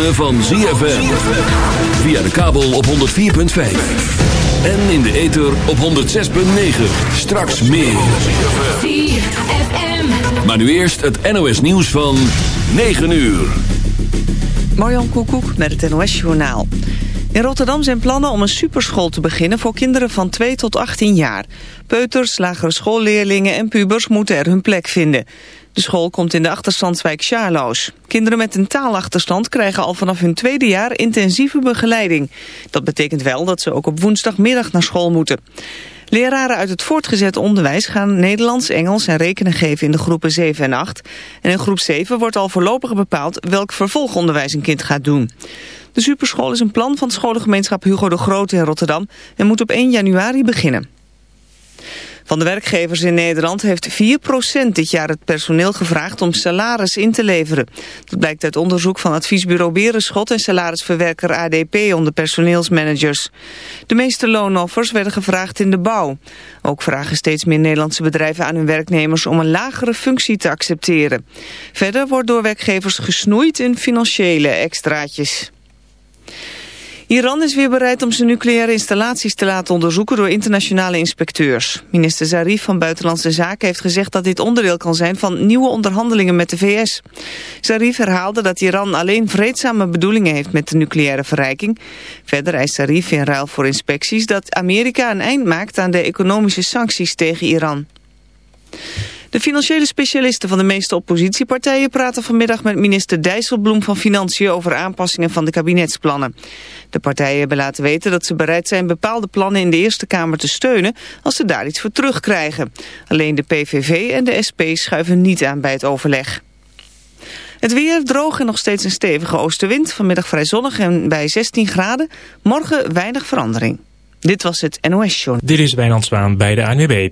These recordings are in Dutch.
ritme van ZFM. Via de kabel op 104.5. En in de ether op 106.9. Straks meer. ZFM. Maar nu eerst het NOS nieuws van 9 uur. Marjan Koekoek met het NOS Journaal. In Rotterdam zijn plannen om een superschool te beginnen voor kinderen van 2 tot 18 jaar. Peuters, lagere schoolleerlingen en pubers moeten er hun plek vinden. De school komt in de achterstandswijk Sjaarloos. Kinderen met een taalachterstand krijgen al vanaf hun tweede jaar intensieve begeleiding. Dat betekent wel dat ze ook op woensdagmiddag naar school moeten. Leraren uit het voortgezet onderwijs gaan Nederlands, Engels en rekenen geven in de groepen 7 en 8. En in groep 7 wordt al voorlopig bepaald welk vervolgonderwijs een kind gaat doen. De superschool is een plan van scholengemeenschap Hugo de Groot in Rotterdam en moet op 1 januari beginnen. Van de werkgevers in Nederland heeft 4% dit jaar het personeel gevraagd om salaris in te leveren. Dat blijkt uit onderzoek van adviesbureau Berenschot en salarisverwerker ADP onder personeelsmanagers. De meeste loonoffers werden gevraagd in de bouw. Ook vragen steeds meer Nederlandse bedrijven aan hun werknemers om een lagere functie te accepteren. Verder wordt door werkgevers gesnoeid in financiële extraatjes. Iran is weer bereid om zijn nucleaire installaties te laten onderzoeken door internationale inspecteurs. Minister Zarif van Buitenlandse Zaken heeft gezegd dat dit onderdeel kan zijn van nieuwe onderhandelingen met de VS. Zarif herhaalde dat Iran alleen vreedzame bedoelingen heeft met de nucleaire verrijking. Verder eist Zarif in ruil voor inspecties dat Amerika een eind maakt aan de economische sancties tegen Iran. De financiële specialisten van de meeste oppositiepartijen praten vanmiddag met minister Dijsselbloem van Financiën over aanpassingen van de kabinetsplannen. De partijen hebben laten weten dat ze bereid zijn bepaalde plannen in de Eerste Kamer te steunen als ze daar iets voor terugkrijgen. Alleen de PVV en de SP schuiven niet aan bij het overleg. Het weer droog en nog steeds een stevige oostenwind. Vanmiddag vrij zonnig en bij 16 graden. Morgen weinig verandering. Dit was het NOS Show. Dit is Wijnand Zwaan bij de ANWB.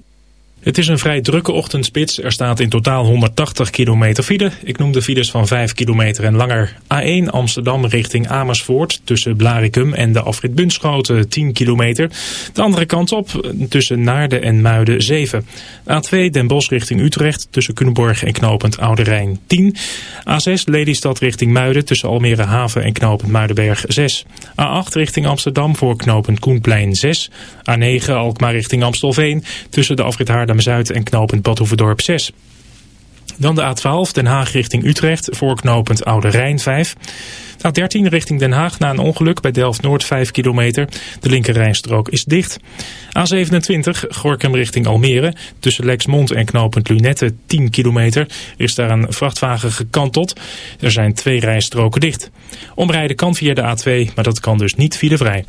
Het is een vrij drukke ochtendspits. Er staat in totaal 180 kilometer file. Ik noem de files van 5 kilometer en langer. A1 Amsterdam richting Amersfoort tussen Blaricum en de afrit Bunschoten 10 kilometer. De andere kant op tussen Naarden en Muiden 7. A2 Den Bosch richting Utrecht tussen Culemborg en Knopend Oude Rijn 10. A6 Lelystad richting Muiden tussen Almere Haven en Knopend Muidenberg 6. A8 richting Amsterdam voor Knopend Koenplein 6. A9 Alkmaar richting Amstelveen tussen de afrit Haarlem zuid en knooppunt Badhoevedorp 6. Dan de A12 Den Haag richting Utrecht voor knooppunt Oude Rijn 5. A13 richting Den Haag na een ongeluk bij Delft-Noord 5 kilometer. De linkerrijstrook is dicht. A27 Gorkum richting Almere tussen Lexmond en knooppunt Lunette 10 kilometer. is daar een vrachtwagen gekanteld. Er zijn twee rijstroken dicht. Omrijden kan via de A2, maar dat kan dus niet filevrij.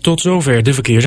Tot zover de verkeers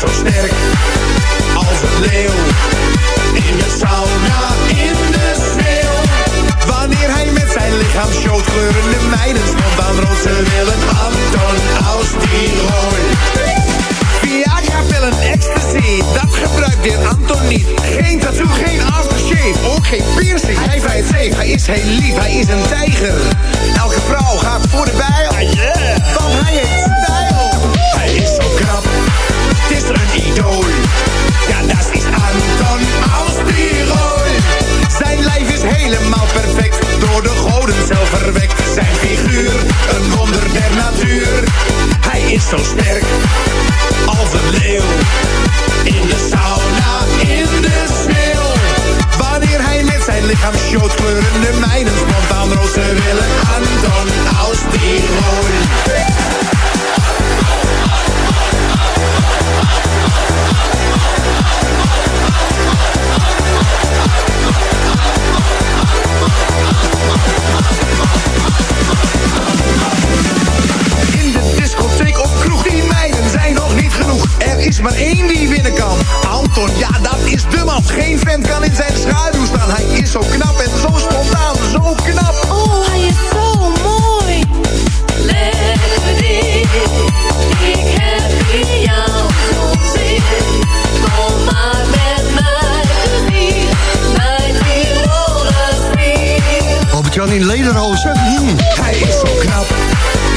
Zo sterk, als een leeuw. In de sauna, in de sneeuw. Wanneer hij met zijn lichaam showt, kleuren de meiden spontaan rood. Ze willen Anton aus Tirol. Viagra pillen, ecstasy, dat gebruikt dit Anton niet. Geen tattoo, geen aftershave, ook geen piercing. Hij vrijt safe, hij is heel lief, hij is een tijger. Elke vrouw gaat voor de bijl, zo sterk, als een leeuw. In de sauna, in de sneeuw. Wanneer hij met zijn lichaam showt, kleuren de mijnen Anton, ja, dat is de man. Geen vent kan in zijn schaduw staan. Hij is zo knap en zo spontaan, zo knap. Oh, hij is zo mooi. Lekker ding. Ik heb in jou zo'n zin. Kom maar met mij. Bij Tiroler vriend. Albert-Jan in Lederhozen. Hmm. Hij is zo knap.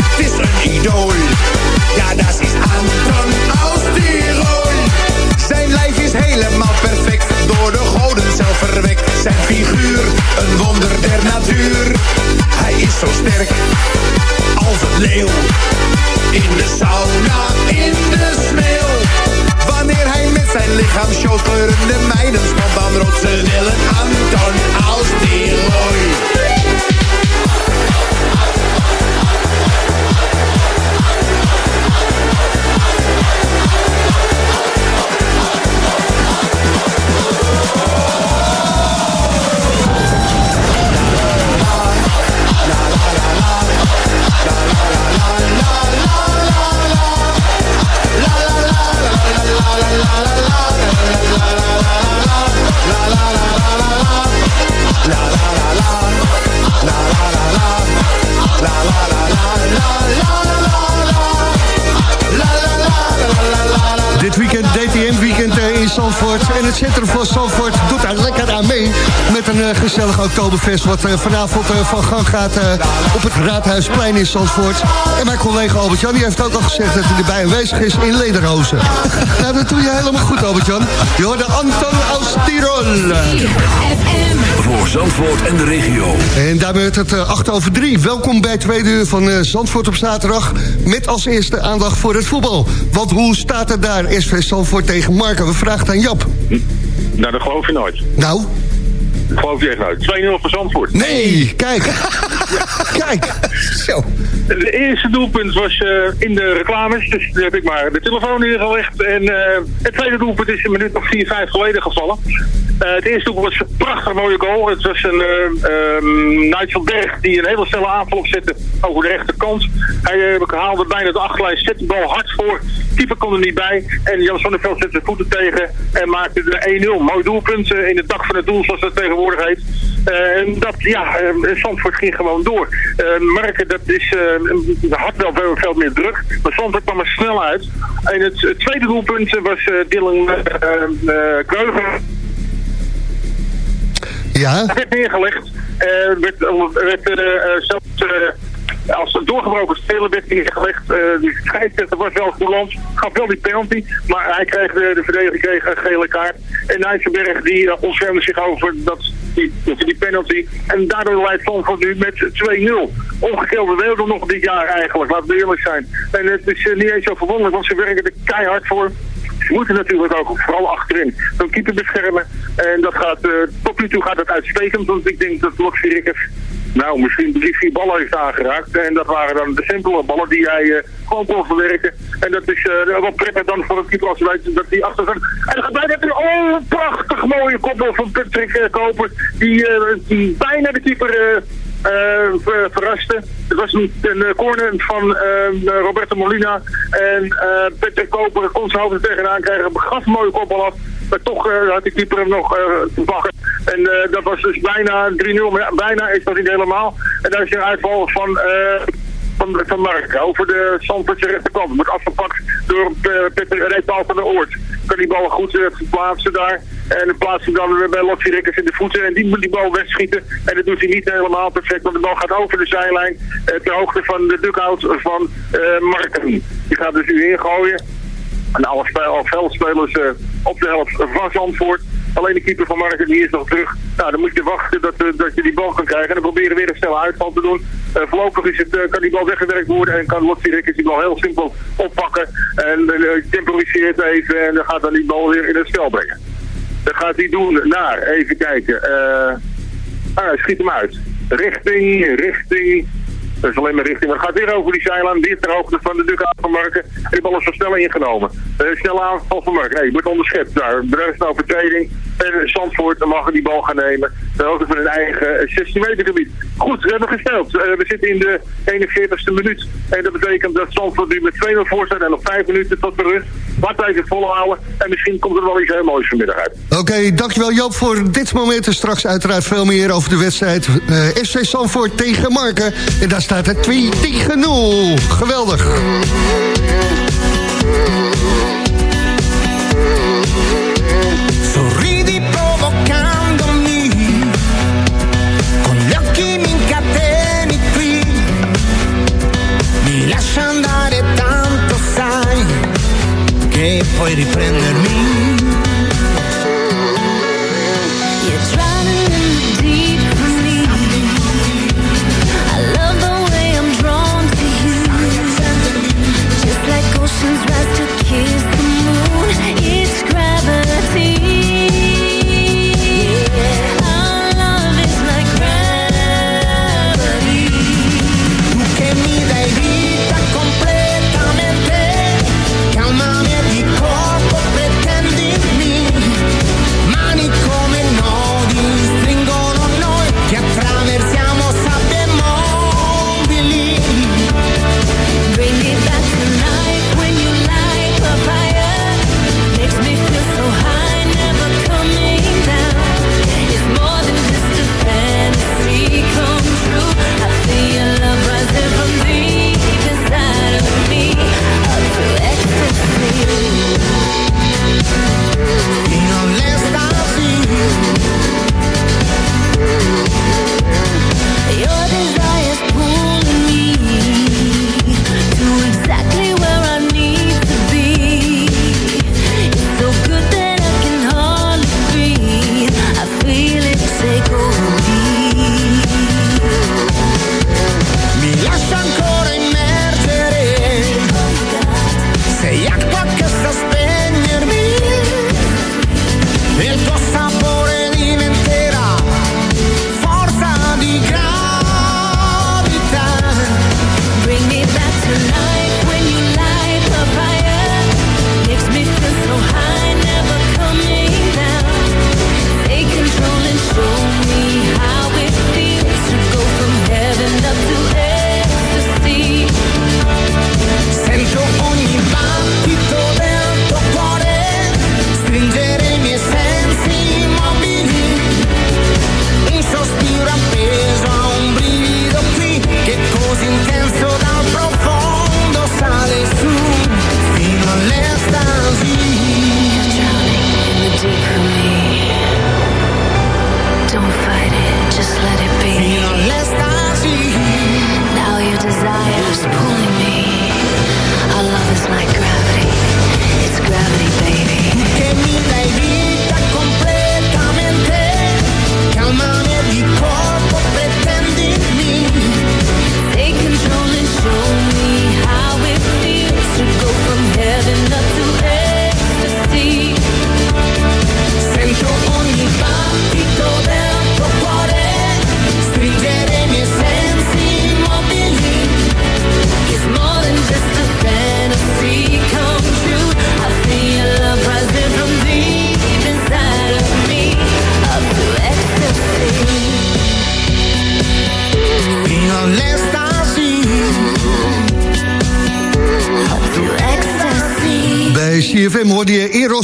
Het is een idool. Ja, dat is helemaal perfect. Door de goden zelf verwekt. Zijn figuur, een wonder der natuur. Hij is zo sterk. Als een leeuw. In de sauna, in de sneeuw. Wanneer hij met zijn lichaam showt, kleuren de meiden spontaan rood. Ze willen Anton Tirol. Dit Zandvoort. En het centrum van Zandvoort doet daar lekker aan mee. Met een eh, gezellig Oktoberfest wat eh, vanavond eh, van gang gaat op het Raadhuisplein in Zandvoort. En mijn collega Albert-Jan heeft ook al gezegd dat hij erbij aanwezig is in Lederhozen. nou, dat doe je helemaal goed Albert-Jan. Je hoorde Anton aus Tirol. Voor Zandvoort en de regio. En daar werd het eh, 8 over 3. Welkom bij het tweede uur van eh, Zandvoort op zaterdag. Met als eerste aandacht voor het voetbal. Want hoe staat het daar? SV Zandvoort tegen Marken. We vragen het aan Nou, dat geloof je nooit. Nou? Dat geloof je echt nooit. 2-0 voor Zandvoort. Nee, kijk. Kijk. Zo. Het eerste doelpunt was eh, in de reclames, dus daar heb ik maar de telefoon neergelegd. En eh, het tweede doelpunt is een minuut of 4, 5 geleden gevallen. Eh, het eerste doelpunt was een prachtig mooie goal. Het was een uh, um, Nigel Berg die een hele snelle aanval opzette over de rechterkant. Hij uh, haalde bijna de achterlijn, zette de bal hard voor. Keeper kon er niet bij. En Jan van der Veld zette zijn voeten tegen en maakte de 1-0. Mooi doelpunt uh, in het dak van het doel, zoals dat tegenwoordig heet. en dat, ja, Zandvoort ging gewoon door. Marken, dat is, had wel veel, meer druk. Maar Zandvoort kwam er snel uit. En het, tweede doelpunt was Dylan Kreuger. Ja? Het werd neergelegd. Uh, werd, werd uh, zelfs als een doorgebroken speler werd neergelegd. De scheidsrechter was wel Coulans, gaf wel die penalty, maar hij kreeg de, de verdediger kreeg een gele kaart. En Nijsselberg die uh, zich over dat, die, die penalty. En daardoor leidt Zandvoort nu met 2-0. Ongekelde wereld nog dit jaar eigenlijk, laten we eerlijk zijn. En het is niet eens zo verwonderlijk, want ze werken er keihard voor. Ze moeten natuurlijk ook vooral achterin een keeper beschermen. En dat gaat, uh, tot nu toe gaat het uitstekend, want ik denk dat Loxie Rikkers nou, misschien drie, vier ballen heeft aangeraakt. En dat waren dan de simpele ballen die hij uh, gewoon kon verwerken. En dat is uh, wel prettig dan voor een keeper als weet dat hij achter. En dan gaat bijna een oh, prachtig mooie koppel van Patrick uh, Koper. Die, die bijna de keeper ver, verraste. Het was een, een corner van uh, Roberto Molina. En uh, Patrick Koper kon zijn hoofd er tegenaan krijgen. Gaf een mooie koppel af. Maar toch had de keeper hem nog te pakken. En dat was dus bijna 3-0. Maar bijna is dat niet helemaal. En daar is een uitval van van, Mark over de Zandvoortse rechterkant. Wordt afgepakt door uh, Peter Rijpaal van de Oort. Kan die bal goed uh, plaatsen daar. En plaatst hij dan weer bij Lotsie Rikkers in de voeten. En die moet die bal wegschieten. En dat doet hij niet helemaal perfect. Want de bal gaat over de zijlijn. Uh, ter hoogte van de dugout van Marken. Die gaat dus nu ingooien. En alle, alle veldspelers op de helft van Zandvoort. Alleen de keeper van Marken die is nog terug. Nou, dan moet je wachten dat, uh, dat je die bal kan krijgen. En dan proberen weer een snelle uitval te doen. Uh, voorlopig is het, uh, kan die bal weggewerkt worden en kan Lotsie Rikkers die bal heel simpel oppakken. En temporiseert even en dan gaat dan die bal weer in het spel brengen. Dat gaat hij doen naar, even kijken. ah, schiet hem uit. Richting, richting is alleen maar richting. Het gaat weer over die zijlijn, weer ter hoogte van de dugout van Marken. En die bal is van snel ingenomen. Uh, snelle aanval van Marken. Nee, je wordt onderschept daar. Een overtreding. En Zandvoort mag die bal gaan nemen. Hoogte van hun eigen 16 meter gebied. Goed, we hebben gespeeld. Uh, we zitten in de 41ste minuut. En dat betekent dat Zandvoort nu met 2-0 voor staat en nog 5 minuten tot de rust. Wat even volhouden. En misschien komt er wel iets heel moois vanmiddag uit. Oké, dankjewel Joop voor dit moment. En straks uiteraard veel meer over de wedstrijd. Uh, FC Zandvoort tegen Marken. En daar staat het 2 tegen 0. Geweldig. e poi riprendermi.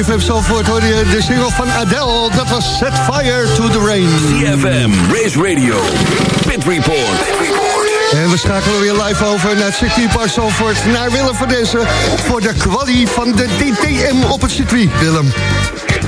CFM hoorde je de single van Adele. Dat was Set Fire to the Rain. CFM, Race Radio, Pit Report. En we schakelen weer live over naar het circuitpark Zalvoort. Naar Willem van Dessen voor de kwalie van de DTM op het circuit. Willem.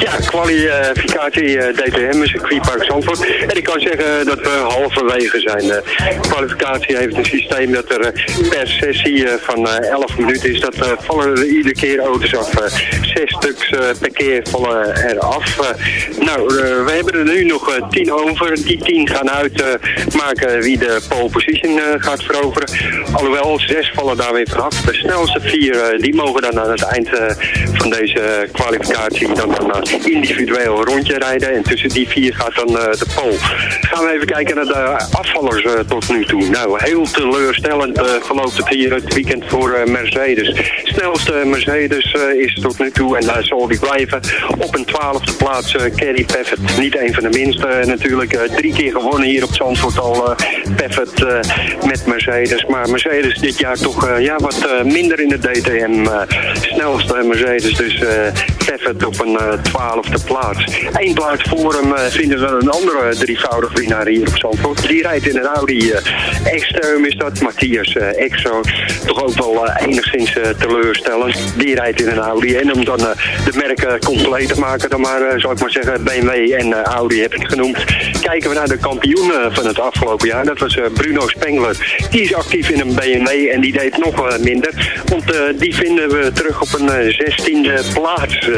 Ja, kwalificatie eh, DTM, circuitpark Zandvoort. En ik kan zeggen dat we halverwege zijn. De kwalificatie heeft een systeem dat er eh, per sessie eh, van eh, 11 minuten is. Dat eh, vallen er iedere keer auto's af. Eh, Zes stuks eh, per keer vallen er af. Eh, Nou, eh, we hebben er nu nog eh, tien over. Die tien gaan uitmaken wie de pole position eh, gaat veroveren. Alhoewel, zes vallen daar weer vanaf. De snelste vier, eh, die mogen dan aan het eind eh, van deze kwalificatie dan een individueel rondje rijden. En tussen die vier gaat dan eh, de pole. Gaan we even kijken naar de afvallers eh, tot nu toe. Nou, heel teleurstellend eh, verloopt het hier het weekend voor Mercedes. Snelste Mercedes is tot nu toe, en daar zal die blijven, op een twaalfde plaats Kerry Paffett. Niet een van de minste natuurlijk. drie keer gewonnen hier op Zandvoort al eh, met Mercedes. Maar Mercedes dit jaar toch ja, wat minder in de DTM. snelste Mercedes dus Paffett op een twaalfde plaats. Eén plaats voor hem eh, vinden we een andere drievoudig winnaar hier op Zandvoort. Die rijdt in een Audi Extreme is dat, Matthias Exo. Toch ook wel enigszins teleurstellend. Die rijdt in een Audi. En om dan de merken compleet te maken, dan maar, zou ik maar zeggen, BMW en Audi heb ik genoemd. Kijken we naar de kampioen van het afgelopen jaar. Dat was Bruno Spengler. Die is actief in een BMW en die deed nog minder. Want die vinden we terug op een 16e plaats.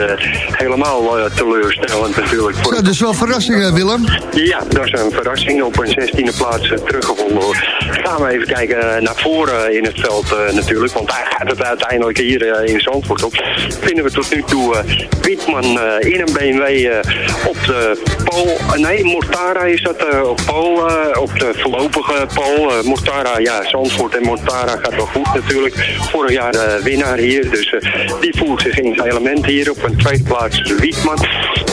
helemaal teleurstellend natuurlijk. Voor dat is wel verrassing, Willem. Ja, dat is een verrassing. Op een 16e plaats teruggevonden. Gaan we even kijken naar voren in het veld natuurlijk. Want daar gaat het uiteindelijk hier in Zandvoort op. Vinden we tot nu toe Wietman in een BMW op de pol. nee, Mortara is dat op pol. op de voorlopige pol. Mortara, ja, Zandvoort en Mortara gaat wel goed natuurlijk. Vorig jaar winnaar hier. Dus die voelt zich in zijn element hier op een tweede plaats Wietman.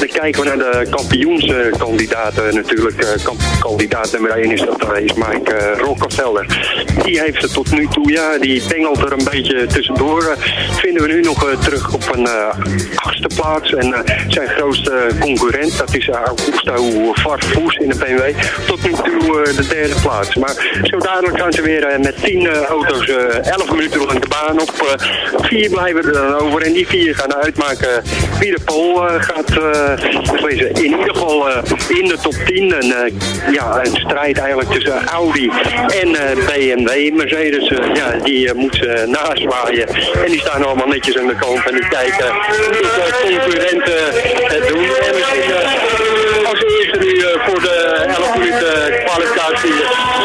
Dan kijken we naar de kampioenskandidaten natuurlijk. kandidaat nummer 1 is dat is Mike Rockefeller. Die heeft het tot nu toe, ja, die pengelt er een beetje tussendoor. vinden we nu nog terug op een achtste plaats. En zijn grootste concurrent, dat is Augusto Farfus in de BMW. Tot nu toe de derde plaats. Maar zo dadelijk gaan ze weer met 10 auto's 11 minuten lang de baan op. vier blijven er dan over en die vier gaan uitmaken wie de pol gaat uh, in ieder geval uh, in de top 10. En, ja, een strijd eigenlijk tussen Audi en BMW. Mercedes, ja, die moet ze nazwaaien. En die staan allemaal netjes aan de kant en die kijken de concurrenten het doen. Als eerste nu voor de 11 minuten kwalificatie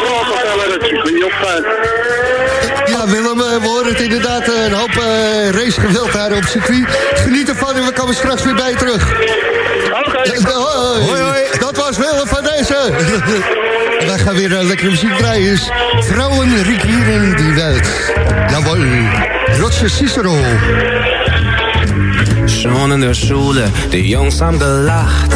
Rockefeller het circuit opgaan. Ja, Willem, we horen het inderdaad een hoop uh, racegeweld daar op circuit. Geniet ervan en we komen straks weer bij je terug. Oké. Okay. Hoi, hoi. Dat was Willem van deze. Wij gaan weer uh, lekkere muziek draaien. Is Vrouwen regieren die Welt. Jawohl. Roger Cicero. Schon in der Schule, die Jungs haben gelacht.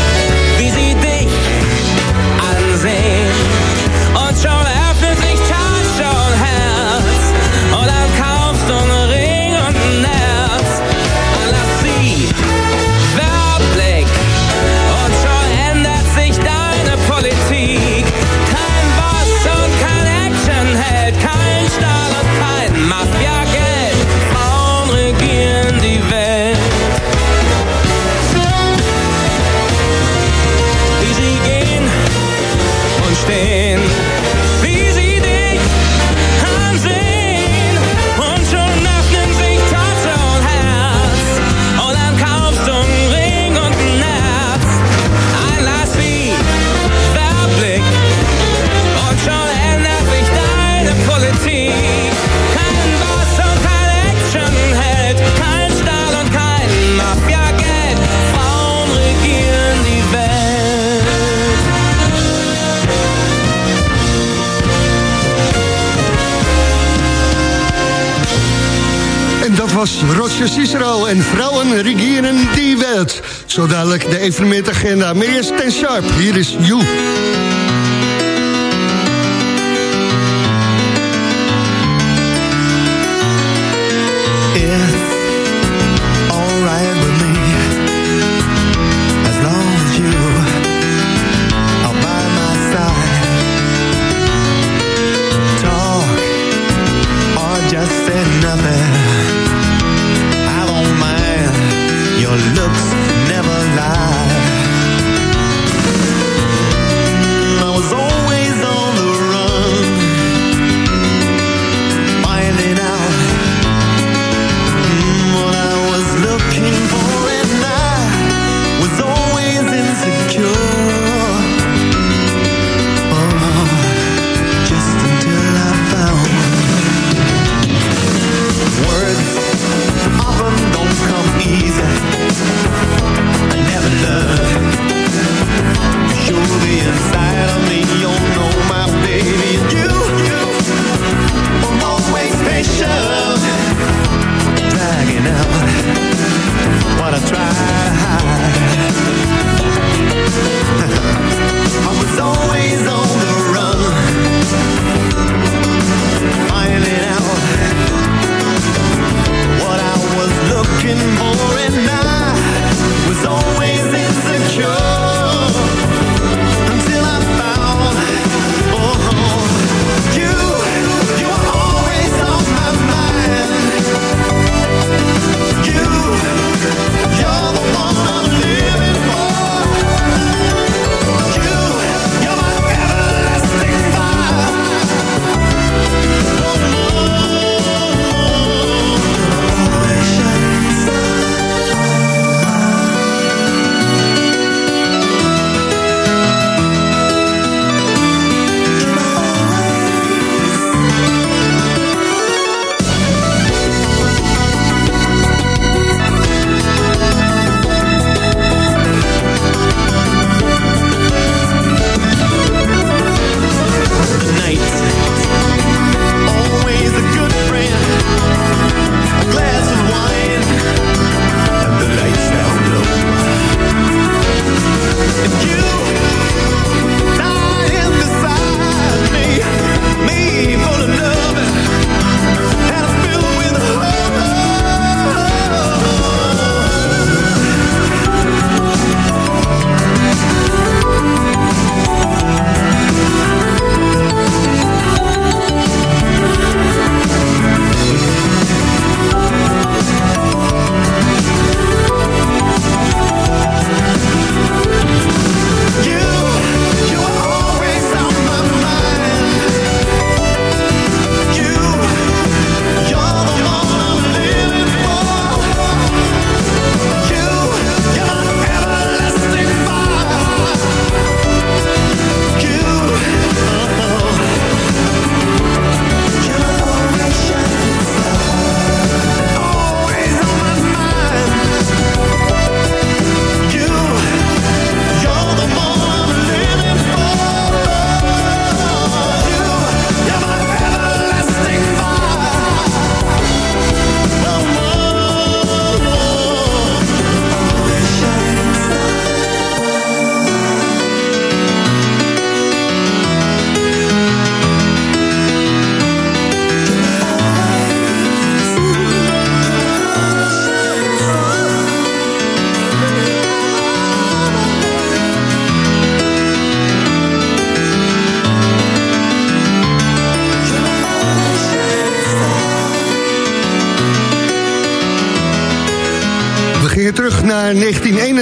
en vrouwen regeren die wet. Zo dadelijk de evenementagenda. Maar eerst ten sharp, hier is You.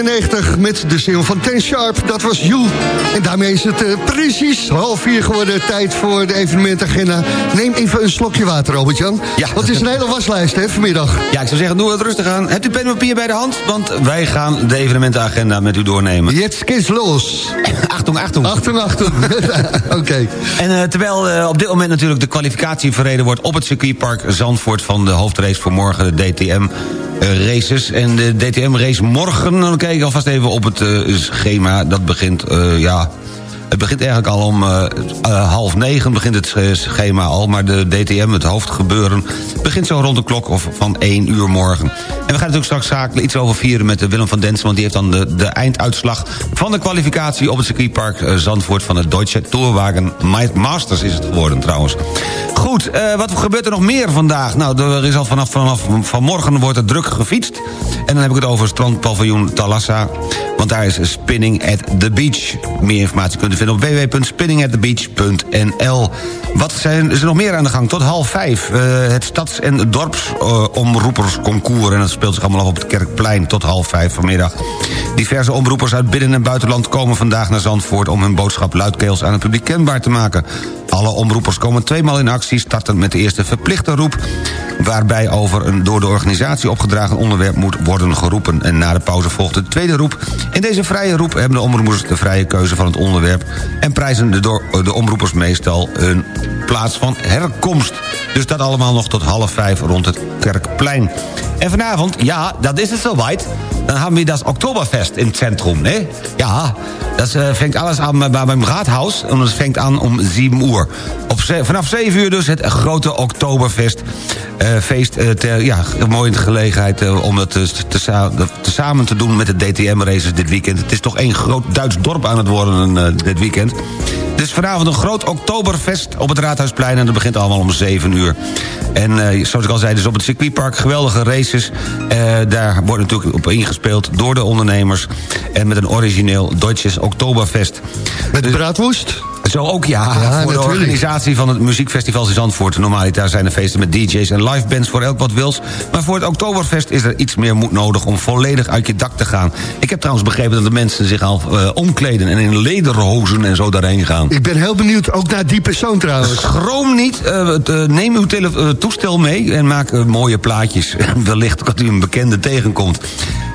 1991 met de single van Ten Sharp. Dat was You. En daarmee is het eh, precies half vier geworden. Tijd voor de evenementagenda. Neem even een slokje water, Robert-Jan. Ja. Want het is een hele waslijst, hè, vanmiddag. Ja, ik zou zeggen, doe het rustig aan. Hebt u pen en papier bij de hand? Want wij gaan de evenementenagenda met u doornemen. Jetzt geht's los. Achtung, achtung. Achtung, achtung. Oké. En eh, terwijl eh, op dit moment natuurlijk de kwalificatie verreden wordt... op het circuitpark Zandvoort van de hoofdrace voor morgen, de DTM... eh, races. En de DTM-race morgen, dan kijk ik alvast even op het eh, schema. Dat begint, eh, ja, Het begint eigenlijk al om eh, eh, half negen, begint het eh, schema al... maar de DTM, het hoofdgebeuren, begint zo rond de klok of van 1 uur morgen. En we gaan natuurlijk straks schakelen iets over vieren met Willem van Densen... want die heeft dan de, de einduitslag van de kwalificatie op het circuitpark Zandvoort... van het Deutsche Tourwagen Masters is het geworden trouwens. Goed, eh, wat gebeurt er nog meer vandaag? Nou, er is al vanaf, vanaf vanmorgen wordt er druk gefietst. En dan heb ik het over strandpaviljoen Talassa. Want daar is Spinning at the Beach. Meer informatie kunt u vinden op www.spinningatthebeach.nl. Wat zijn, er nog meer aan de gang? Tot half vijf. eh, het stads- en dorpsomroepersconcours. en dat speelt zich allemaal af op het Kerkplein tot half vijf vanmiddag. Diverse omroepers uit binnen- en buitenland komen vandaag naar Zandvoort... om hun boodschap luidkeels aan het publiek kenbaar te maken. Alle omroepers komen tweemaal in actie, startend met de eerste verplichte roep... waarbij over een door de organisatie opgedragen onderwerp moet worden geroepen. En na de pauze volgt de tweede roep. In deze vrije roep hebben de omroepers de vrije keuze van het onderwerp... en prijzen de, de omroepers meestal hun plaats van herkomst. Dus dat allemaal nog tot half vijf rond het Kerkplein. En vanavond, ja, dat is het soweit... dan hebben we dat Oktoberfest in het centrum, hè? Ja, dat fängt alles aan bij, het raadhuis... en het fängt aan om 7 uur. Op, vanaf 7 uur dus het grote Oktoberfest. eh, feest, eh, ter, ja, een mooie gelegenheid om het te, te samen te doen met de DTM-races dit weekend. Het is toch één groot Duits dorp aan het worden eh, dit weekend. Dus vanavond een groot Oktoberfest op het Raadhuisplein... en dat begint allemaal om 7 uur. En eh, zoals ik al zei, dus op het circuitpark geweldige races. Eh, daar wordt natuurlijk op ingespeeld door de ondernemers... en met een origineel Deutsches Oktoberfest. Met de braadwoest? Zo ook, ja. Ja, voor de organisatie van het muziekfestival in Zandvoort. Normaliter zijn er feesten met DJ's en live bands voor elk wat wils. Maar voor het Oktoberfest is er iets meer moed nodig om volledig uit je dak te gaan. Ik heb trouwens begrepen dat de mensen zich al eh, omkleden... en in lederhozen en zo daarheen gaan. Ik ben heel benieuwd, ook naar die persoon trouwens. Schroom niet, eh, eh, neem uw toestel mee en maak mooie plaatjes. Wellicht dat u een bekende tegenkomt.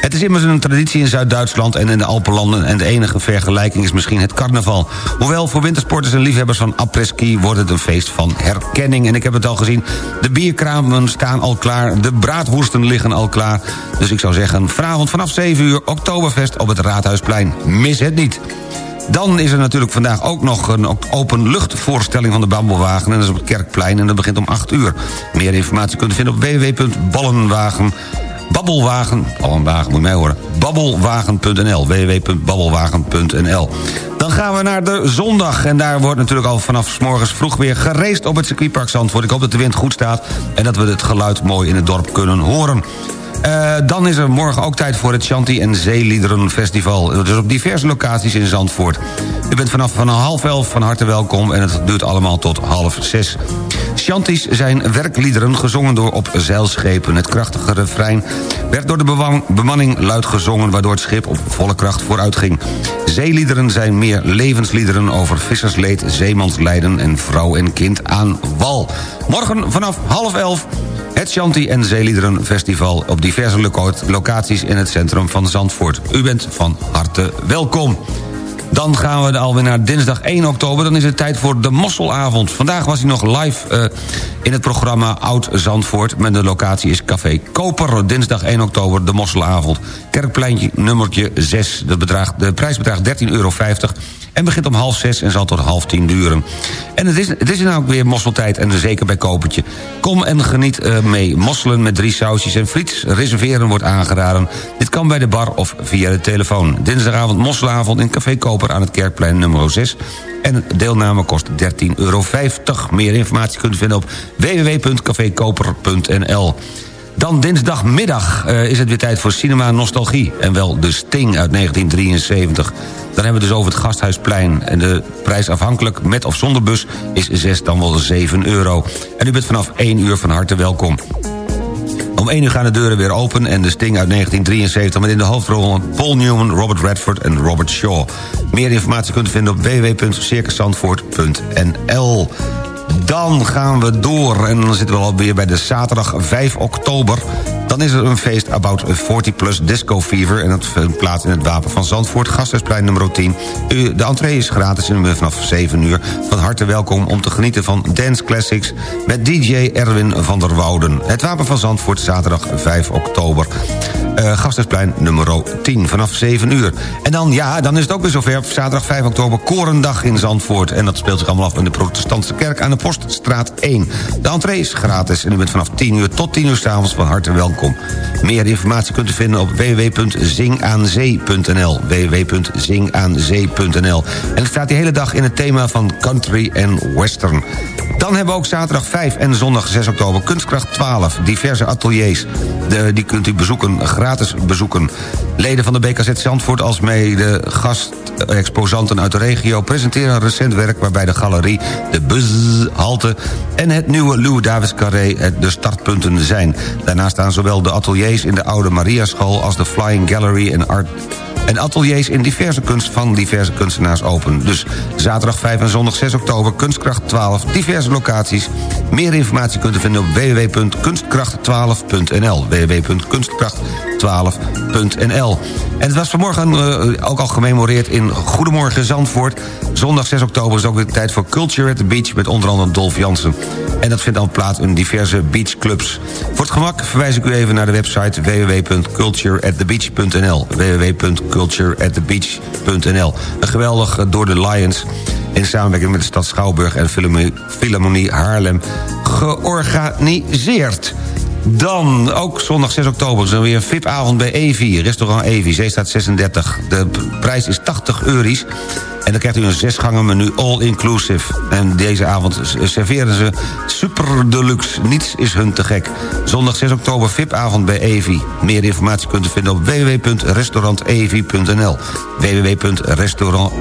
Het is immers een traditie in Zuid-Duitsland en in de Alpenlanden... en de enige vergelijking is misschien het carnaval. Hoewel voor wintersporters en liefhebbers van après-ski... wordt het een feest van herkenning. En ik heb het al gezien, de bierkramen staan al klaar... de braadwoesten liggen al klaar. Dus ik zou zeggen, vanavond vanaf 7 uur... Oktoberfest op het Raadhuisplein. Mis het niet. Dan is er natuurlijk vandaag ook nog een openluchtvoorstelling van de Babbelwagen. En dat is op het Kerkplein en dat begint om 8 uur. Meer informatie kunt u vinden op www.ballenwagen... Babbelwagen, Ballenwagen moet je mij horen, babbelwagen.nl, www.babbelwagen.nl. Dan gaan we naar de zondag en daar wordt natuurlijk al vanaf morgens vroeg weer geraced op het circuitpark Zandvoort. Ik hoop dat de wind goed staat en dat we het geluid mooi in het dorp kunnen horen. Eh, dan is er morgen ook tijd voor het Shanti en Zeeliederen Festival. Dat is op diverse locaties in Zandvoort. U bent vanaf van half elf van harte welkom en het duurt allemaal tot half zes. Shanties zijn werkliederen gezongen door op zeilschepen. Het krachtige refrein werd door de bemanning luid gezongen... waardoor het schip op volle kracht vooruit ging. Zeeliederen zijn meer levensliederen over vissersleed, zeemanslijden... en vrouw en kind aan wal. Morgen vanaf half elf het Shanti en Zeeliederen Festival... op diverse locaties in het centrum van Zandvoort. U bent van harte welkom. Dan gaan we alweer naar dinsdag 1 oktober. Dan is het tijd voor de Mosselavond. Vandaag was hij nog live eh, in het programma Oud Zandvoort. Met de locatie is Café Koper. Dinsdag 1 oktober, de Mosselavond. Kerkpleintje nummertje 6. De, bedrag, de prijs bedraagt 13,50 euro. En begint om half zes en zal tot half tien duren. En het is, het is nou ook weer mosseltijd en zeker bij Kopertje. Kom en geniet eh, mee. Mosselen met drie sausjes en friets. Reserveren wordt aangeraden. Dit kan bij de bar of via de telefoon. Dinsdagavond mosselavond in Café Koper aan het Kerkplein nummer 6. En deelname kost 13,50 euro. Meer informatie kunt u vinden op www.cafekoper.nl. Dan dinsdagmiddag eh, is het weer tijd voor Cinema Nostalgie. En wel de Sting uit 1973. Dan hebben we dus over het Gasthuisplein. En de prijs afhankelijk met of zonder bus is 6 dan wel 7 euro. En u bent vanaf 1 uur van harte welkom. Om 1 uur gaan de deuren weer open en de Sting uit 1973... met in de hoofdrollen Paul Newman, Robert Redford en Robert Shaw. Meer informatie kunt u vinden op www.circuszandvoort.nl. Dan gaan we door en dan zitten we alweer bij de zaterdag 5 oktober. Dan is er een feest About 40 Plus Disco Fever... en dat vindt plaats in het Wapen van Zandvoort, Gasthuisplein nummer 10. U, de entree is gratis en vanaf 7 uur van harte welkom... om te genieten van Dance Classics met DJ Erwin van der Wouden. Het Wapen van Zandvoort, zaterdag 5 oktober. Uh, Gasthuisplein nummer 10 vanaf 7 uur. En dan, ja, dan is het ook weer zover. Op zaterdag 5 oktober Korendag in Zandvoort. En dat speelt zich allemaal af in de protestantse kerk aan de Poststraat 1. De entree is gratis en u bent vanaf 10 uur tot 10 uur s'avonds van harte welkom. Meer informatie kunt u vinden op www.zingaanzee.nl www.zingaanzee.nl En het staat die hele dag in het thema van country en western. Dan hebben we ook zaterdag 5 en zondag 6 oktober Kunstkracht 12. Diverse ateliers. De, die kunt u bezoeken, gratis bezoeken. Leden van de BKZ Zandvoort als mede gastexposanten uit de regio... presenteren een recent werk waarbij de galerie, de Buzz-halte... en het nieuwe Louis Davis Carré de startpunten zijn. Daarnaast staan zowel de ateliers in de Oude Mariaschool... als de Flying Gallery en Art en ateliers in diverse kunst van diverse kunstenaars open. Dus zaterdag 5 en zondag 6 oktober, Kunstkracht 12, diverse locaties. Meer informatie kunt u vinden op www.kunstkracht12.nl www.kunstkracht12.nl En het was vanmorgen uh, ook al gememoreerd in Goedemorgen Zandvoort. Zondag 6 oktober is ook weer tijd voor Culture at the Beach... met onder andere Dolf Jansen. En dat vindt dan plaats in diverse beachclubs. Voor het gemak verwijs ik u even naar de website www.cultureatthebeach.nl www.cultureatthebeach.nl Een geweldig eh, door de Lions in samenwerking met de stad Schouwburg en Philharmonie Haarlem georganiseerd. Dan, ook zondag 6 oktober, is er weer een VIP-avond bij Evi, restaurant Evi, Zeestaat 36. De prijs is 80 euro's. En dan krijgt u een zesgangen menu all-inclusive. En deze avond serveren ze super deluxe. Niets is hun te gek. Zondag 6 oktober VIP-avond bij Evi. Meer informatie kunt u vinden op www.restaurantevi.nl www.restaurant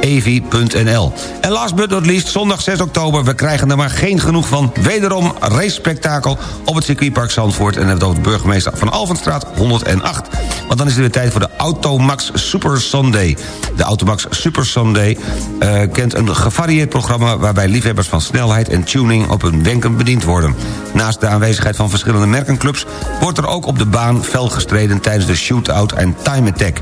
evi.nl. En last but not least, zondag 6 oktober... we krijgen er maar geen genoeg van. Wederom race-spektakel op het circuitpark Zandvoort... en het over burgemeester van Alvenstraat 108. Want dan is het weer tijd voor de Automax Super Sunday. De Automax Super Sunday uh, kent een gevarieerd programma... waarbij liefhebbers van snelheid en tuning op hun wenken bediend worden. Naast de aanwezigheid van verschillende merkenclubs... wordt er ook op de baan fel gestreden tijdens de shootout en time attack.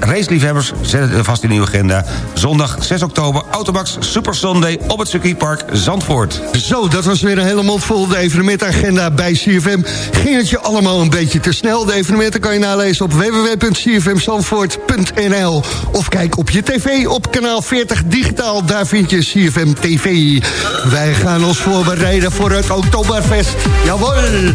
Raceliefhebbers, zet het vast in uw agenda. Zondag 6 oktober, Automax Super Sunday op het circuitpark Zandvoort. Zo, dat was weer een hele mond vol de evenementagenda bij CFM. Ging het je allemaal een beetje te snel? De evenementen kan je nalezen op www.cfmzandvoort.nl Of kijk op je tv op kanaal 40 digitaal, daar vind je CFM TV. Wij gaan ons voorbereiden voor het Oktoberfest. Jawel!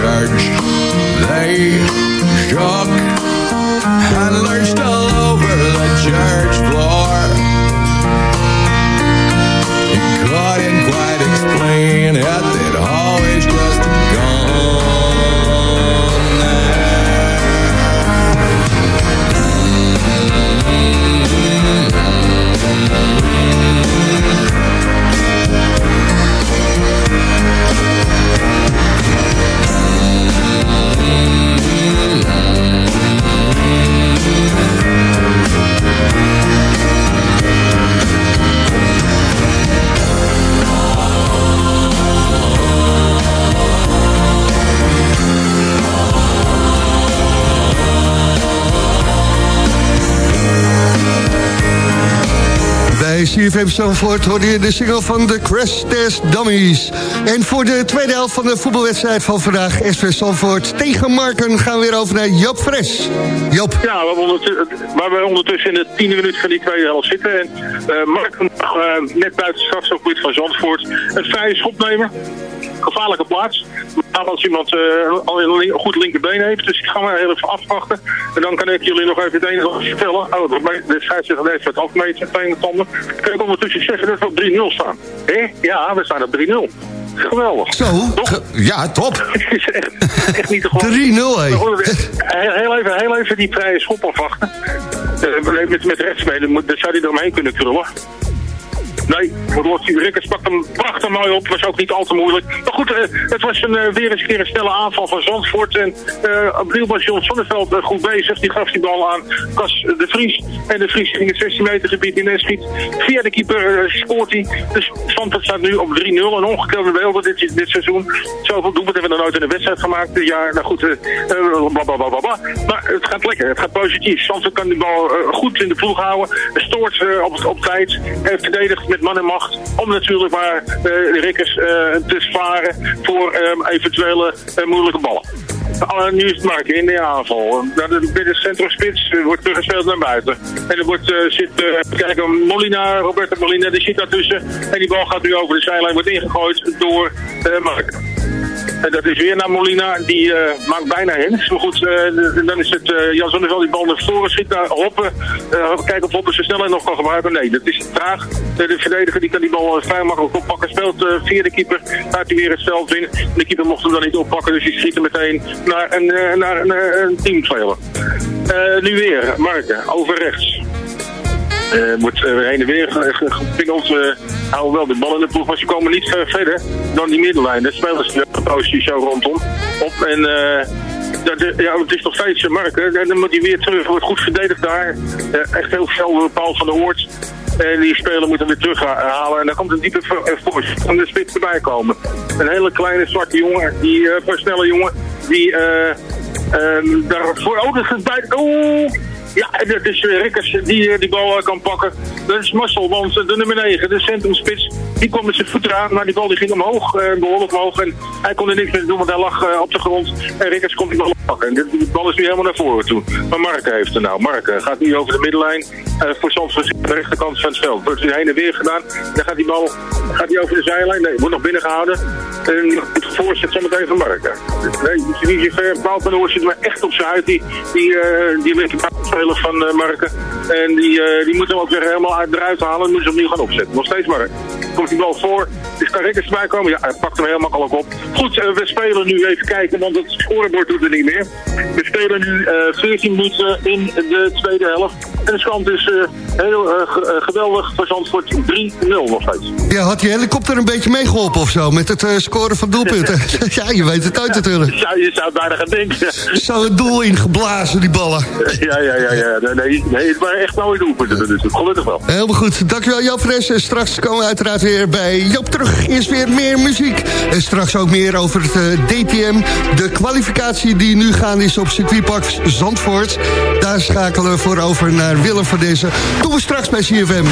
Church, they shook CFM Zandvoort hoorde je de single van de Crash Test Dummies. En voor de tweede helft van de voetbalwedstrijd van vandaag... SV Zandvoort tegen Marken gaan we weer over naar Joop Fres. Joop. Ja, we hebben ondertussen, waar we ondertussen in de tiende minuut van die tweede helft zitten. En eh Mark mag eh, net buiten het van Zandvoort een vrije schop nemen. Gevaarlijke plaats. Maar als iemand eh, al een goed linkerbeen heeft, dus ik ga maar heel even afwachten. En dan kan ik jullie nog even het enige vertellen. Oh, de scheidsrechter heeft het afmeten, tegen de tanden. Kan ik ondertussen zeggen dat we op 3-0 staan. Hé? Ja, we staan op 3-0. Geweldig. Zo, ja, top. Het is echt, echt niet te geloven. 3-0, hé. Heel, even, heel even die vrije schop afwachten. Eh, met, met rechtsspelen, moet- dan zou hij eromheen kunnen krullen. Nee, Lottie Rikkers pakt hem prachtig mooi op. Was ook niet al te moeilijk. Maar goed, eh, het was een, eh, weer eens een keer een snelle aanval van Zandvoort. En opnieuw was John Sonneveld eh, goed bezig. Die gaf die bal aan Cas de Vries. En de Vries ging het 16 meter gebied in en schiet. Via de keeper eh, scoort hij. Dus Zandvoort staat nu op 3-0. Een ongekende beelden dit, dit seizoen. Zoveel doelpunten hebben we nog nooit in een wedstrijd gemaakt jaar. Nou goed, eh eh, bla, bla, bla, bla, bla. maar het gaat lekker. Het gaat positief. Zandvoort kan die bal eh, goed in de ploeg houden. Stoort eh, op, op tijd. En verdedigt met man en macht. Om natuurlijk maar eh, de Rikkers eh, te sparen voor eh, eventuele eh, moeilijke ballen. Alle nu is het Mark in de aanval. Naar de middencentrum spits eh, wordt teruggespeeld naar buiten. En er wordt, zit, uh, kijken, Molina, Roberto Molina, die zit daartussen. En die bal gaat nu over de zijlijn, wordt ingegooid door uh, Mark. Dat is weer naar Molina, die eh, maakt bijna hens. Maar goed, eh, dan is het uh, Jan Zonneveld die bal naar voren schiet naar Hoppen. kijken of Hoppen zijn snelheid nog kan gebruiken. Nee, dat is traag. de verdediger die kan die bal vrij makkelijk oppakken. Speelt via de keeper, gaat hij weer het veld in. De keeper mocht hem dan niet oppakken, dus die schiet er meteen naar een, naar een, een nu weer, Marken, over rechts. Uh, wordt uh, heen en weer gepingeld. Uh, houden wel de bal in de ploeg, maar ze komen niet ver verder dan die middenlijn. De spelers die zo rondom op. En dat, ja, het is nog steeds Marken. En dan moet hij weer terug. Wordt goed verdedigd daar. echt heel veel door Paul van der Hoort. En die speler moet hem weer terughalen. En dan komt een diepe force van de spits erbij komen. Een hele kleine zwarte jongen. Die uh, snelle jongen. Die um, daarvoor... Oh, dat is bij... Oeh! Ja, dat is uh, Rikkers die die bal uh, kan pakken. Dat is Marcel, want de nummer 9, de centrumspits, die kwam met zijn voeten aan, maar die bal die ging omhoog, uh, behoorlijk omhoog. En hij kon er niks mee doen, want hij lag op de grond. En Rikkers kon die bal pakken. En de, bal is nu helemaal naar voren toe. Maar Mark heeft er nou. Mark gaat nu over de middenlijn voor Zandvoort aan de rechterkant van het veld. Wordt hij heen en weer gedaan. Dan gaat die bal gaat die over de zijlijn. Nee, wordt nog binnengehouden. En het voorzet zometeen van Mark. Nee, niet zo ver. Paul van Oor zit maar echt op zijn huid. Die, die, die linkerbaanspeler van uh, Marken. En die, uh, die moet hem ook weer helemaal uit, eruit halen. En moeten ze opnieuw gaan opzetten. Nog steeds Mark. Komt die bal voor. Dus kan Rikkers erbij komen? Ja, hij pakt hem heel makkelijk op. Goed, uh, we spelen nu even kijken, want het scorebord doet er niet meer. We spelen nu 14 minuten in de tweede helft. En de stand is heel geweldig voor Zandvoort 3-0 nog steeds. Ja, had je helikopter een beetje meegeholpen of zo met het scoren van doelpunten? ja, je weet het uit natuurlijk. Ja, je zou bijna gaan denken. Zo het doel ingeblazen, die ballen. ja, ja, ja. ja. Nee, nee, het waren echt mooie doelpunten. Dus gelukkig wel. Helemaal goed. Dankjewel Joop Fres. Straks komen we uiteraard weer bij Joop terug. Is weer meer muziek. En straks ook meer over het uh, DTM. De kwalificatie die nu gaan is op circuitpark Zandvoort. Daar schakelen we voor over naar Willem van deze. Doen we straks bij CFM.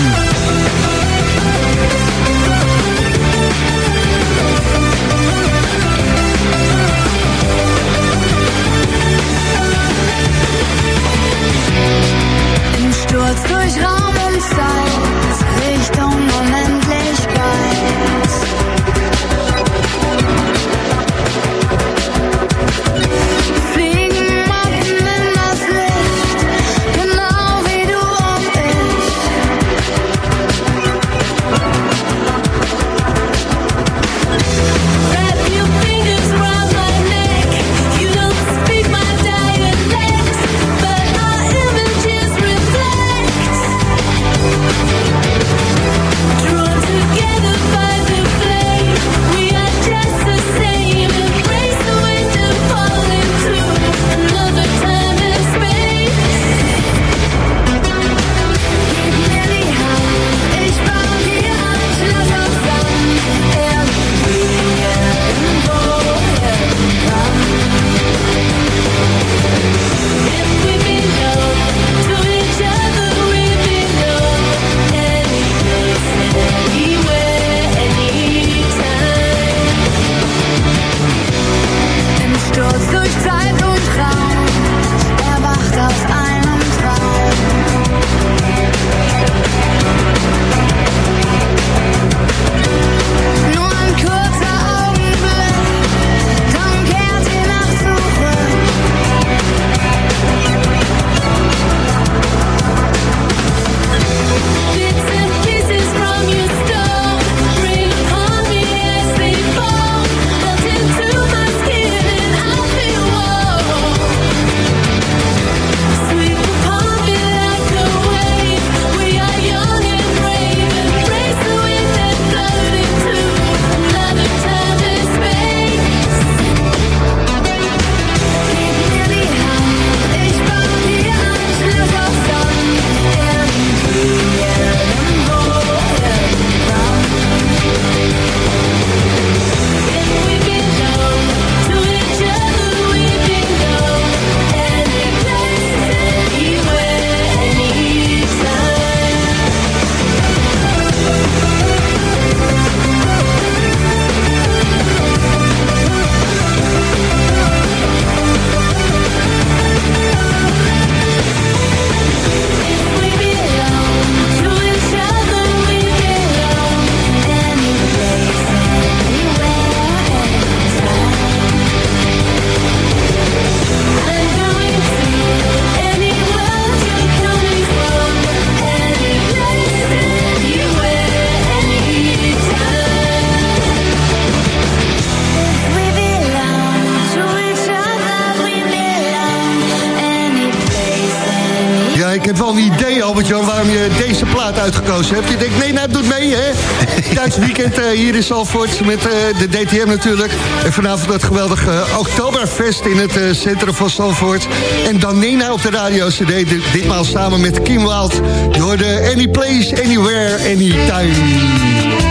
Albert-Jan, waarom je deze plaat uitgekozen hebt. Je denkt, nee, nou, doet mee, hè? Duits weekend eh, hier in Zalvoort met eh, de DTM natuurlijk. En vanavond dat geweldige Oktoberfest in het eh, centrum van Zalvoort. En dan Nena op de radio-cd, dit- ditmaal samen met Kim Wild. Je hoorde Any Place, Anywhere, Anytime.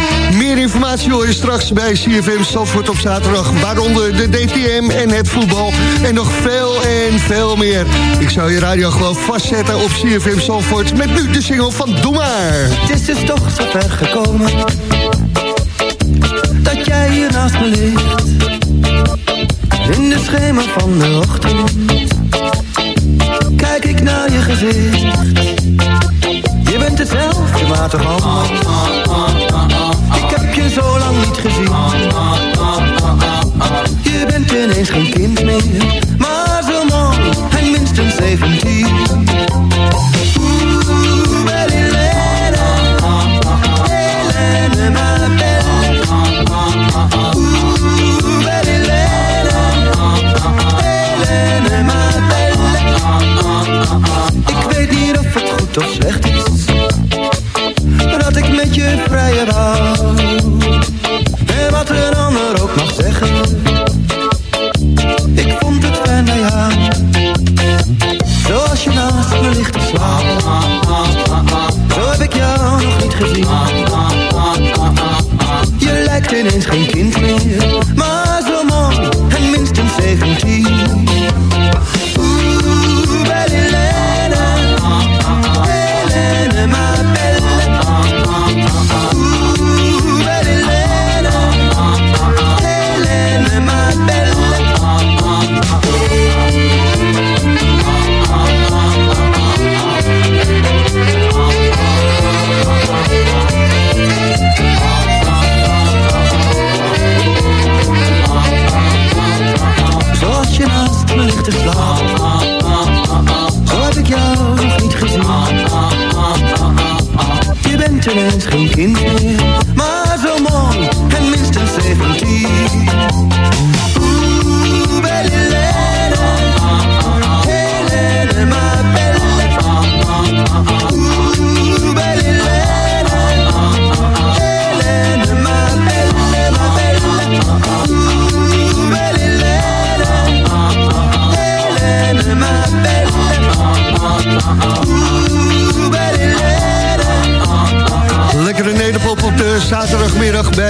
Informatie hoor je straks bij CFM Zandvoort op zaterdag. Waaronder de DTM en het voetbal. En nog veel en veel meer. Ik zou je radio gewoon vastzetten op CFM Zandvoort. Met nu de single van Doe Maar. Het is dus toch zo ver gekomen Dat jij hier naast me ligt In de schemer van de ochtend Kijk ik naar je gezicht Je bent hetzelfde, maar toch zo lang niet gezien. Je bent ineens geen kind meer Maar zo mooi en minstens 17 Oeh, wel Helene, Helene, ma belle. Oeh, wel Helene, Helene, ma belle. Ik weet niet of het goed of slecht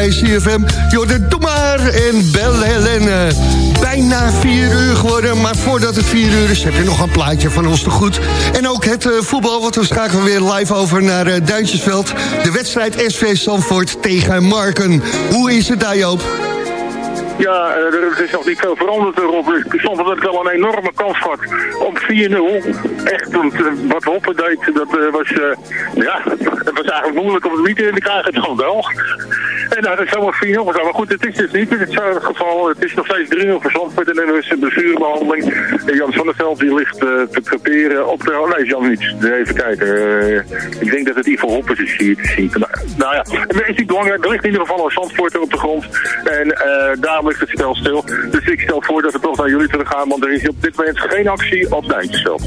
bij CFM. Jorden, doe maar en bel Helene. Bijna vier uur geworden, maar voordat het vier uur is... heb je nog een plaatje van ons te goed. En ook het eh, voetbal, want we schakelen weer live over naar Duintjesveld. De wedstrijd SV Zandvoort tegen Marken. Hoe is het daar, Joop? Ja, eh, er is nog niet veel veranderd erop. Ik vond dat het wel een enorme kans had op 4-0. Echt, wat Hoppen deed, dat was, ja, het was eigenlijk moeilijk om het niet in te krijgen dan wel. En dat is zomaar 4-0 gegaan. Maar goed, het is dus niet in het zo'n geval. Het is nog steeds 3-0 voor Zandvoort en er is Jan van der Veld die ligt eh, te creperen op de... Oh, nee, Jan niet. Even kijken. Eh, ik denk dat het Ivo Hoppers is hier te zien. Nou, nou ja, het is niet belangrijk. Er ligt in ieder geval een Zandvoort op de grond. En eh daarom ligt het spel stil. Dus ik stel voor dat we toch naar jullie terug gaan. Want er is op dit moment geen actie op Duintjesveld.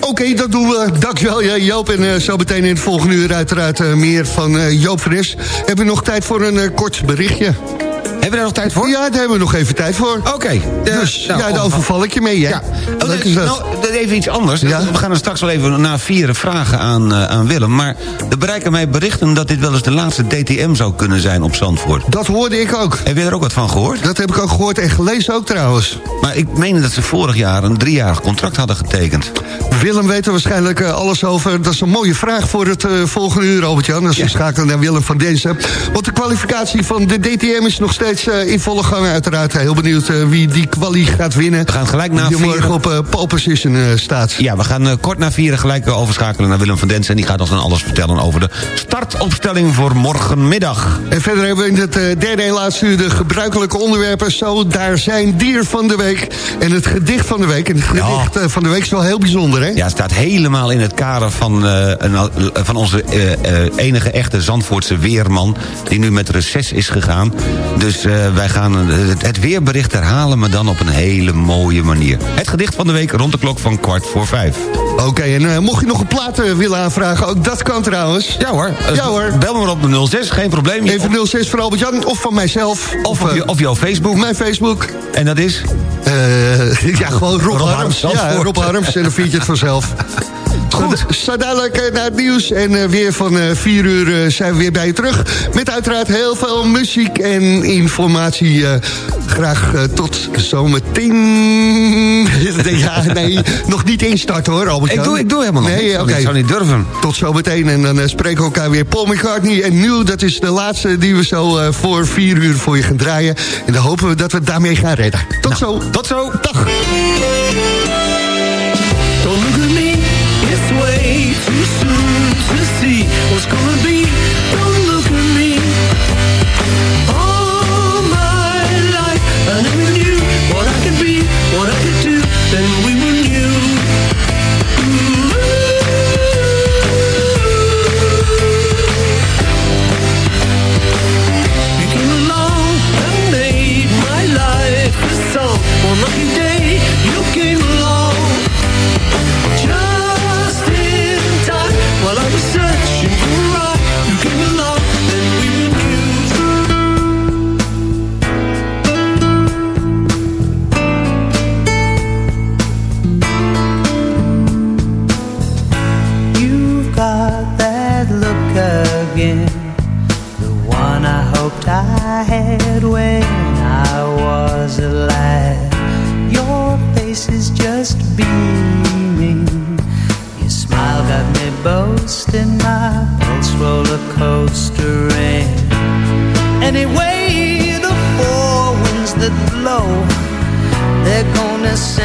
Oké, dat doen we. Dankjewel Joop. En zo meteen in het volgende uur uiteraard meer van Joop Fres. Hebben we nog tijd voor een eh, kort berichtje? Hebben we daar nog tijd voor? Ja, daar hebben we nog even tijd voor. Oké. dus, nou, ja, oh, overval ik je mee, hè? Ja. Oh, is dat. nou, even iets anders. We gaan er straks wel even na vieren vragen aan, eh, aan Willem. Maar er bereiken mij berichten dat dit wel eens de laatste DTM zou kunnen zijn op Zandvoort. Dat hoorde ik ook. Heb je er ook wat van gehoord? Dat heb ik ook gehoord en gelezen ook trouwens. Maar ik meen dat ze vorig jaar een driejarig contract hadden getekend. Willem weet er waarschijnlijk eh, alles over. Dat is een mooie vraag voor het eh, volgende uur, Albert-Jan. Dus we schakelen naar Willem van Denzen. Want de kwalificatie van de DTM is nog steeds eh, in volle gang uiteraard. Heel benieuwd eh, wie die kwalie gaat winnen. We gaan gelijk na Die morgen vieren. op eh, pole position staat. Ja, we gaan kort na vieren gelijk overschakelen naar Willem van Densen. En die gaat ons dan alles vertellen over de startopstelling voor morgenmiddag. En verder hebben we in het derde en laatste uur de gebruikelijke onderwerpen. Zo, daar zijn dier van de week. En het gedicht van de week. En het gedicht van de week is wel heel bijzonder, hè? Ja, het staat helemaal in het kader van, een, van onze enige echte Zandvoortse weerman... die nu met reces is gegaan. Dus eh, wij gaan het, het weerbericht herhalen, maar dan op een hele mooie manier. Het gedicht van de week rond de klok van kwart voor vijf. Oké, en eh, mocht je nog een plaat eh, willen aanvragen, ook dat kan trouwens. Ja hoor. Ja hoor. Bel me maar op de 06, geen probleem. Even 06 voor Albert-Jan of van mijzelf. Of op jouw Facebook. Mijn Facebook. En dat is? Ja, gewoon Rob, Rob Harms. Harms, Ja. Rob Harms en dan vind je het vanzelf. Goed. Zo dadelijk eh, naar het nieuws en eh, weer van 4 uur eh, zijn we weer bij je terug. Met uiteraard heel veel muziek en informatie. graag tot zometeen. ja, nee, nog niet instarten hoor, albert Ik doe, ik doe helemaal nog Nee, niks. Ik zou niet durven. Tot zometeen en dan spreken we elkaar weer. Paul McCartney en Nieuw, dat is de laatste die we zo voor 4 uur voor je gaan draaien. En dan hopen we dat we het daarmee gaan redden. Tot zo. Tot zo. Dag.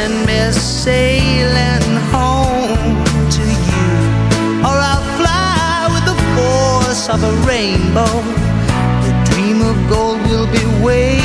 Send me sailing home to you. Or I'll fly with the force of a rainbow. The dream of gold will be waiting